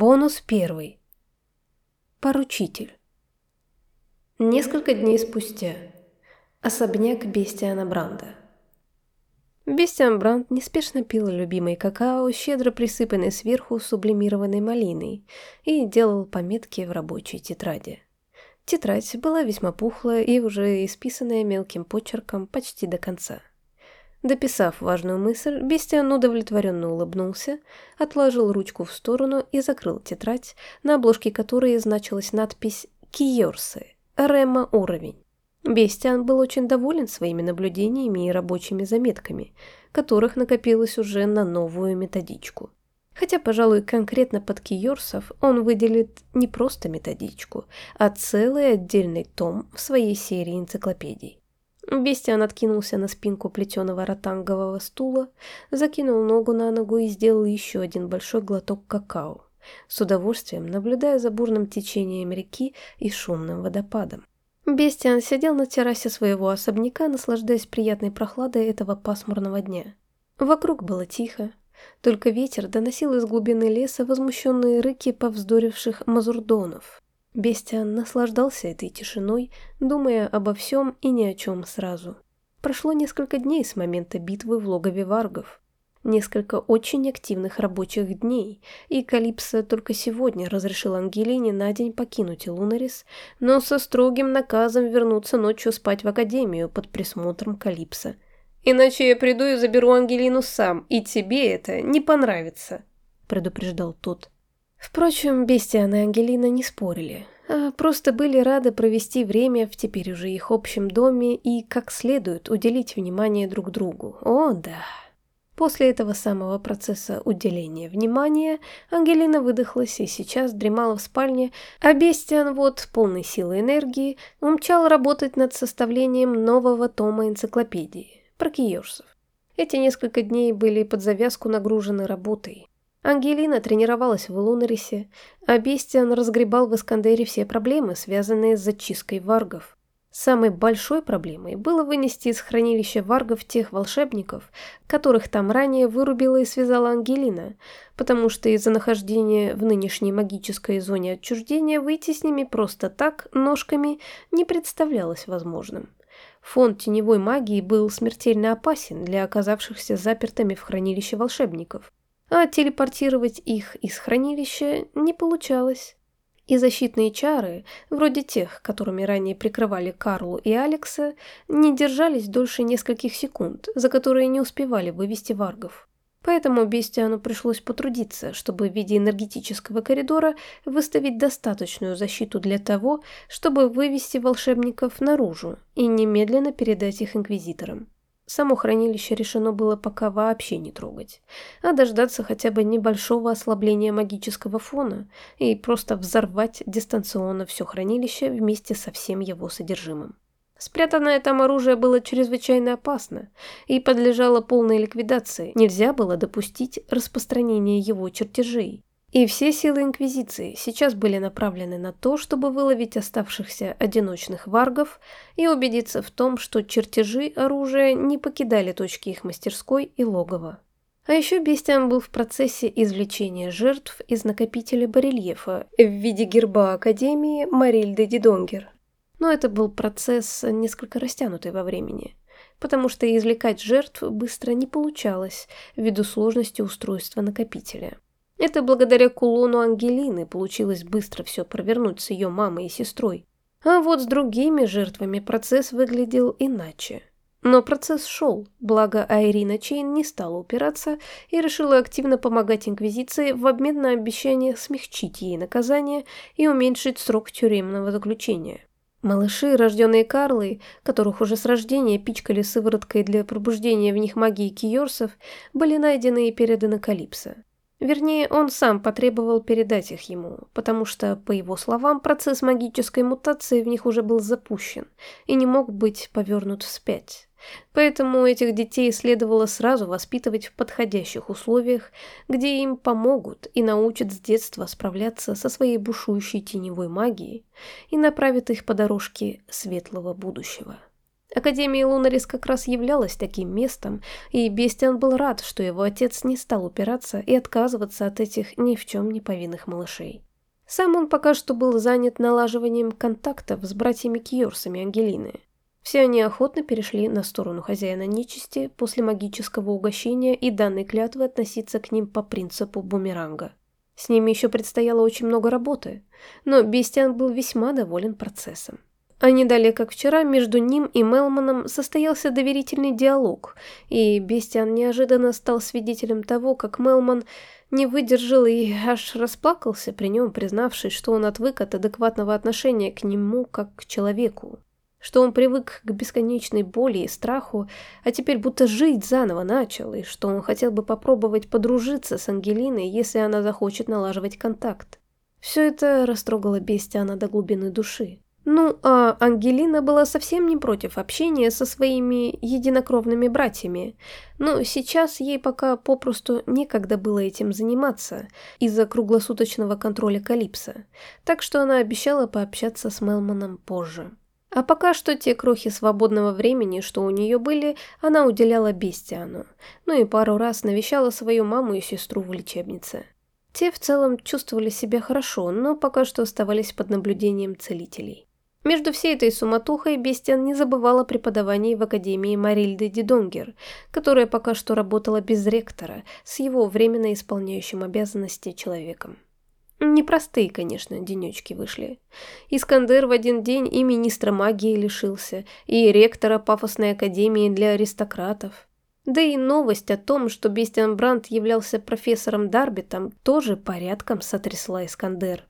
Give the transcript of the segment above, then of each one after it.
Бонус первый. Поручитель. Несколько дней спустя. Особняк Бестиана Бранда. Бестиан Бранд неспешно пил любимый какао, щедро присыпанный сверху сублимированной малиной, и делал пометки в рабочей тетради. Тетрадь была весьма пухлая и уже исписанная мелким почерком почти до конца. Дописав важную мысль, Бестиан удовлетворенно улыбнулся, отложил ручку в сторону и закрыл тетрадь, на обложке которой значилась надпись «Киорсы. Рема уровень». Бестиан был очень доволен своими наблюдениями и рабочими заметками, которых накопилось уже на новую методичку. Хотя, пожалуй, конкретно под Киорсов он выделит не просто методичку, а целый отдельный том в своей серии энциклопедий. Бестиан откинулся на спинку плетеного ротангового стула, закинул ногу на ногу и сделал еще один большой глоток какао, с удовольствием наблюдая за бурным течением реки и шумным водопадом. Бестиан сидел на террасе своего особняка, наслаждаясь приятной прохладой этого пасмурного дня. Вокруг было тихо, только ветер доносил из глубины леса возмущенные рыки повздоривших мазурдонов, Бестиан наслаждался этой тишиной, думая обо всем и ни о чем сразу. Прошло несколько дней с момента битвы в логове варгов. Несколько очень активных рабочих дней, и Калипсо только сегодня разрешил Ангелине на день покинуть Лунарис, но со строгим наказом вернуться ночью спать в Академию под присмотром Калипсо. «Иначе я приду и заберу Ангелину сам, и тебе это не понравится», — предупреждал тот. Впрочем, Бестиан и Ангелина не спорили, а просто были рады провести время в теперь уже их общем доме и как следует уделить внимание друг другу. О, да. После этого самого процесса уделения внимания Ангелина выдохлась и сейчас дремала в спальне, а Бестиан вот, полной силы энергии, умчал работать над составлением нового тома энциклопедии про киёрсов. Эти несколько дней были под завязку нагружены работой, Ангелина тренировалась в Лунарисе, а Бестиан разгребал в Искандере все проблемы, связанные с зачисткой варгов. Самой большой проблемой было вынести из хранилища варгов тех волшебников, которых там ранее вырубила и связала Ангелина, потому что из-за нахождения в нынешней магической зоне отчуждения выйти с ними просто так, ножками, не представлялось возможным. Фонд теневой магии был смертельно опасен для оказавшихся запертыми в хранилище волшебников а телепортировать их из хранилища не получалось. И защитные чары, вроде тех, которыми ранее прикрывали Карлу и Алекса, не держались дольше нескольких секунд, за которые не успевали вывести варгов. Поэтому Бестиану пришлось потрудиться, чтобы в виде энергетического коридора выставить достаточную защиту для того, чтобы вывести волшебников наружу и немедленно передать их инквизиторам. Само хранилище решено было пока вообще не трогать, а дождаться хотя бы небольшого ослабления магического фона и просто взорвать дистанционно все хранилище вместе со всем его содержимым. Спрятанное там оружие было чрезвычайно опасно и подлежало полной ликвидации. Нельзя было допустить распространения его чертежей. И все силы Инквизиции сейчас были направлены на то, чтобы выловить оставшихся одиночных варгов и убедиться в том, что чертежи оружия не покидали точки их мастерской и логова. А еще Бестиан был в процессе извлечения жертв из накопителя барельефа в виде герба Академии Марильды Дидонгер. Но это был процесс несколько растянутый во времени, потому что извлекать жертв быстро не получалось ввиду сложности устройства накопителя. Это благодаря кулону Ангелины получилось быстро все провернуть с ее мамой и сестрой. А вот с другими жертвами процесс выглядел иначе. Но процесс шел, благо Айрина Чейн не стала упираться и решила активно помогать Инквизиции в обмен на обещание смягчить ей наказание и уменьшить срок тюремного заключения. Малыши, рожденные Карлой, которых уже с рождения пичкали сывороткой для пробуждения в них магии Киорсов, были найдены и переданы Калипсо. Вернее, он сам потребовал передать их ему, потому что, по его словам, процесс магической мутации в них уже был запущен и не мог быть повернут вспять. Поэтому этих детей следовало сразу воспитывать в подходящих условиях, где им помогут и научат с детства справляться со своей бушующей теневой магией и направят их по дорожке светлого будущего. Академия Лунарис как раз являлась таким местом, и Бестиан был рад, что его отец не стал упираться и отказываться от этих ни в чем не повинных малышей. Сам он пока что был занят налаживанием контактов с братьями-кьорсами Ангелины. Все они охотно перешли на сторону хозяина нечисти после магического угощения и данной клятвы относиться к ним по принципу бумеранга. С ними еще предстояло очень много работы, но Бестиан был весьма доволен процессом. А не далее, как вчера, между ним и Мелманом состоялся доверительный диалог, и Бестиан неожиданно стал свидетелем того, как Мелман не выдержал и аж расплакался при нем, признавшись, что он отвык от адекватного отношения к нему как к человеку. Что он привык к бесконечной боли и страху, а теперь будто жить заново начал, и что он хотел бы попробовать подружиться с Ангелиной, если она захочет налаживать контакт. Все это растрогало Бестиана до глубины души. Ну, а Ангелина была совсем не против общения со своими единокровными братьями, но сейчас ей пока попросту некогда было этим заниматься из-за круглосуточного контроля Калипса, так что она обещала пообщаться с Мелманом позже. А пока что те крохи свободного времени, что у нее были, она уделяла Бестиану, ну и пару раз навещала свою маму и сестру в лечебнице. Те в целом чувствовали себя хорошо, но пока что оставались под наблюдением целителей. Между всей этой суматохой Бестиан не забывал о преподавании в Академии Марильды Дидонгер, которая пока что работала без ректора, с его временно исполняющим обязанности человеком. Непростые, конечно, денечки вышли. Искандер в один день и министра магии лишился, и ректора пафосной академии для аристократов. Да и новость о том, что Бестиан Брандт являлся профессором Дарбитом, тоже порядком сотрясла Искандер.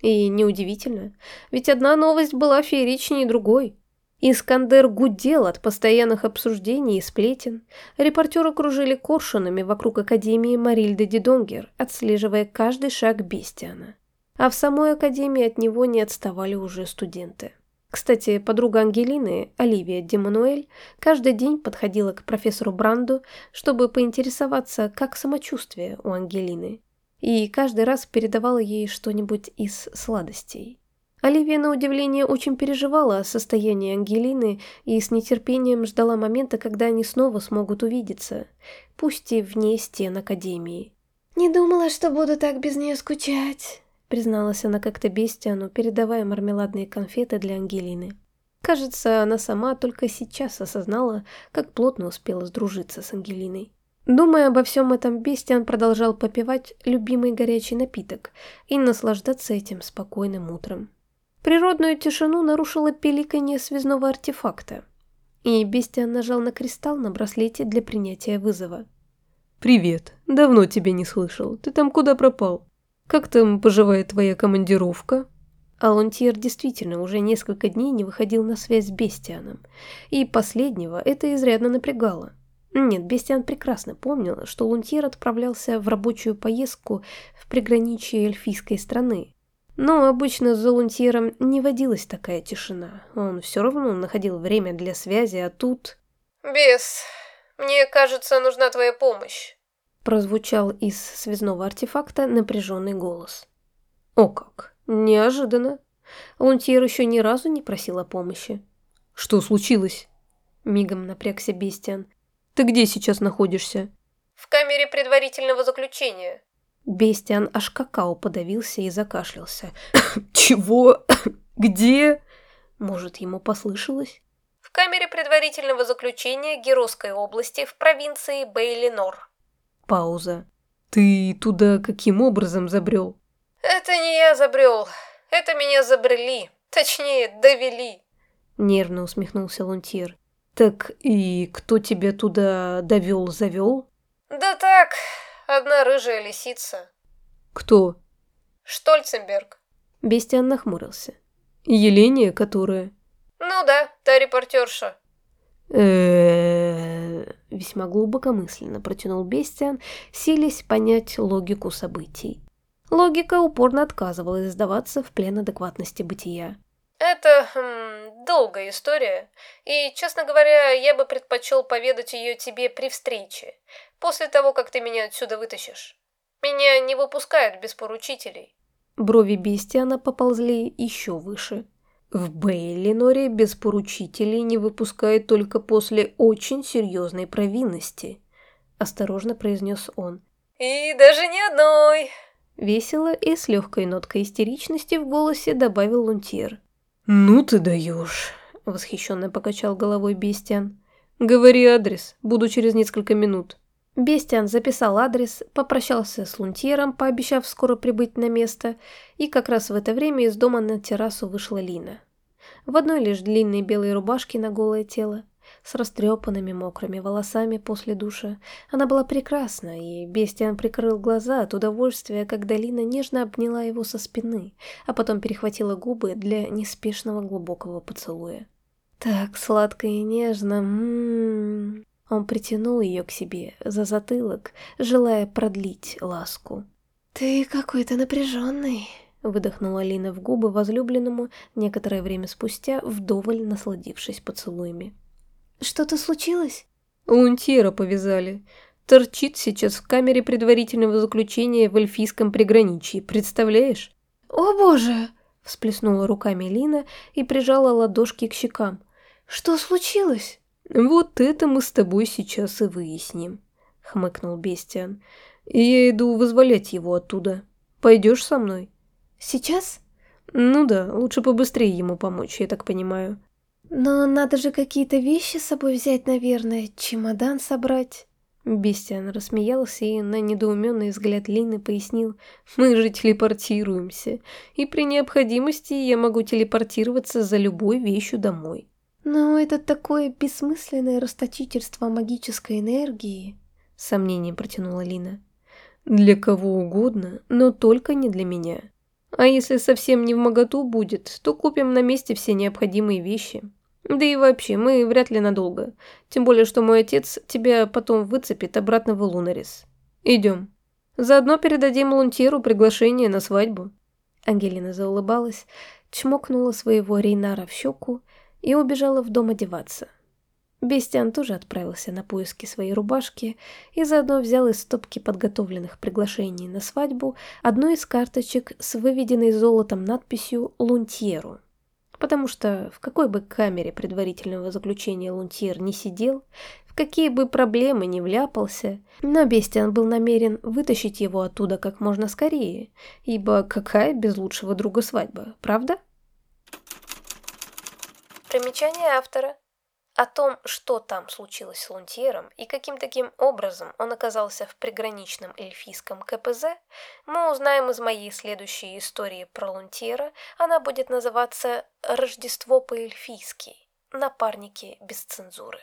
И неудивительно, ведь одна новость была фееричнее другой. Искандер гудел от постоянных обсуждений и сплетен. Репортеры кружили коршунами вокруг Академии Марильды Дидонгер, отслеживая каждый шаг Бестиана. А в самой Академии от него не отставали уже студенты. Кстати, подруга Ангелины, Оливия Демануэль, каждый день подходила к профессору Бранду, чтобы поинтересоваться, как самочувствие у Ангелины и каждый раз передавала ей что-нибудь из сладостей. Оливия, на удивление, очень переживала о состоянии Ангелины и с нетерпением ждала момента, когда они снова смогут увидеться, пусть и вне стен Академии. «Не думала, что буду так без нее скучать», призналась она как-то Бестиану, передавая мармеладные конфеты для Ангелины. Кажется, она сама только сейчас осознала, как плотно успела сдружиться с Ангелиной. Думая обо всем этом, Бестиан продолжал попивать любимый горячий напиток и наслаждаться этим спокойным утром. Природную тишину нарушило пиликанье связного артефакта, и Бестиан нажал на кристалл на браслете для принятия вызова. «Привет. Давно тебя не слышал. Ты там куда пропал? Как там поживает твоя командировка?» Алонтьер действительно уже несколько дней не выходил на связь с Бестианом, и последнего это изрядно напрягало. Нет, Бестиан прекрасно помнил, что Лунтьер отправлялся в рабочую поездку в приграничье эльфийской страны. Но обычно за Лунтьером не водилась такая тишина. Он все равно находил время для связи, а тут... «Бес, мне кажется, нужна твоя помощь», прозвучал из связного артефакта напряженный голос. О как! Неожиданно. Лунтьер еще ни разу не просил о помощи. «Что случилось?» Мигом напрягся Бестиан. Ты где сейчас находишься?» «В камере предварительного заключения». Бестиан аж какао подавился и закашлялся. «Чего? Где?» Может, ему послышалось? «В камере предварительного заключения Геросской области в провинции Бейлинор». Пауза. «Ты туда каким образом забрел?» «Это не я забрел. Это меня забрели. Точнее, довели». Нервно усмехнулся Лунтир. «Так и кто тебя туда довел-завел?» «Да так, одна рыжая лисица». «Кто?» «Штольценберг». Бестиан нахмурился. «Еления, которая?» «Ну да, та репортерша». весьма глубокомысленно протянул Бестиан, силясь понять логику событий. Логика упорно отказывалась сдаваться в плен адекватности бытия. Это хм, долгая история, и, честно говоря, я бы предпочел поведать ее тебе при встрече, после того, как ты меня отсюда вытащишь. Меня не выпускают без поручителей. Брови Бестиана поползли еще выше. В Бейлиноре без поручителей не выпускают только после очень серьезной провинности, осторожно произнес он. И даже ни одной. Весело и с легкой ноткой истеричности в голосе добавил Лунтьер. «Ну ты даешь!» – восхищенно покачал головой Бестиан. «Говори адрес, буду через несколько минут». Бестиан записал адрес, попрощался с Лунтьером, пообещав скоро прибыть на место, и как раз в это время из дома на террасу вышла Лина. В одной лишь длинной белой рубашке на голое тело, с растрепанными мокрыми волосами после душа. Она была прекрасна, и Бестиан прикрыл глаза от удовольствия, когда Лина нежно обняла его со спины, а потом перехватила губы для неспешного глубокого поцелуя. Так сладко и нежно, м-м-м. Он притянул ее к себе за затылок, желая продлить ласку. «Ты какой-то напряженный», — выдохнула Лина в губы возлюбленному некоторое время спустя, вдоволь насладившись поцелуями. «Что-то случилось?» Лунтьера повязали. Торчит сейчас в камере предварительного заключения в эльфийском приграничье, представляешь? «О боже!» — всплеснула руками Лина и прижала ладошки к щекам. «Что случилось?» «Вот это мы с тобой сейчас и выясним», — хмыкнул Бестиан. «Я иду вызволять его оттуда. Пойдешь со мной?» «Сейчас?» «Ну да, лучше побыстрее ему помочь, я так понимаю». «Но надо же какие-то вещи с собой взять, наверное, чемодан собрать». Бестиан рассмеялся и на недоуменный взгляд Лины пояснил, «Мы же телепортируемся, и при необходимости я могу телепортироваться за любой вещью домой». «Но это такое бессмысленное расточительство магической энергии», — сомнением протянула Лина. «Для кого угодно, но только не для меня. А если совсем не в моготу будет, то купим на месте все необходимые вещи». Да и вообще, мы вряд ли надолго. Тем более, что мой отец тебя потом выцепит обратно в Лунарис. Идем. Заодно передадим Лунтиру приглашение на свадьбу». Ангелина заулыбалась, чмокнула своего Рейнара в щеку и убежала в дом одеваться. Бестиан тоже отправился на поиски своей рубашки и заодно взял из стопки подготовленных приглашений на свадьбу одну из карточек с выведенной золотом надписью «Лунтьеру» потому что в какой бы камере предварительного заключения Лунтьер не сидел, в какие бы проблемы не вляпался, но Бестиан был намерен вытащить его оттуда как можно скорее, ибо какая без лучшего друга свадьба, правда? Примечание автора. О том, что там случилось с Лунтьером и каким таким образом он оказался в приграничном эльфийском КПЗ, мы узнаем из моей следующей истории про Лунтьера. Она будет называться «Рождество по-эльфийски. Напарники без цензуры».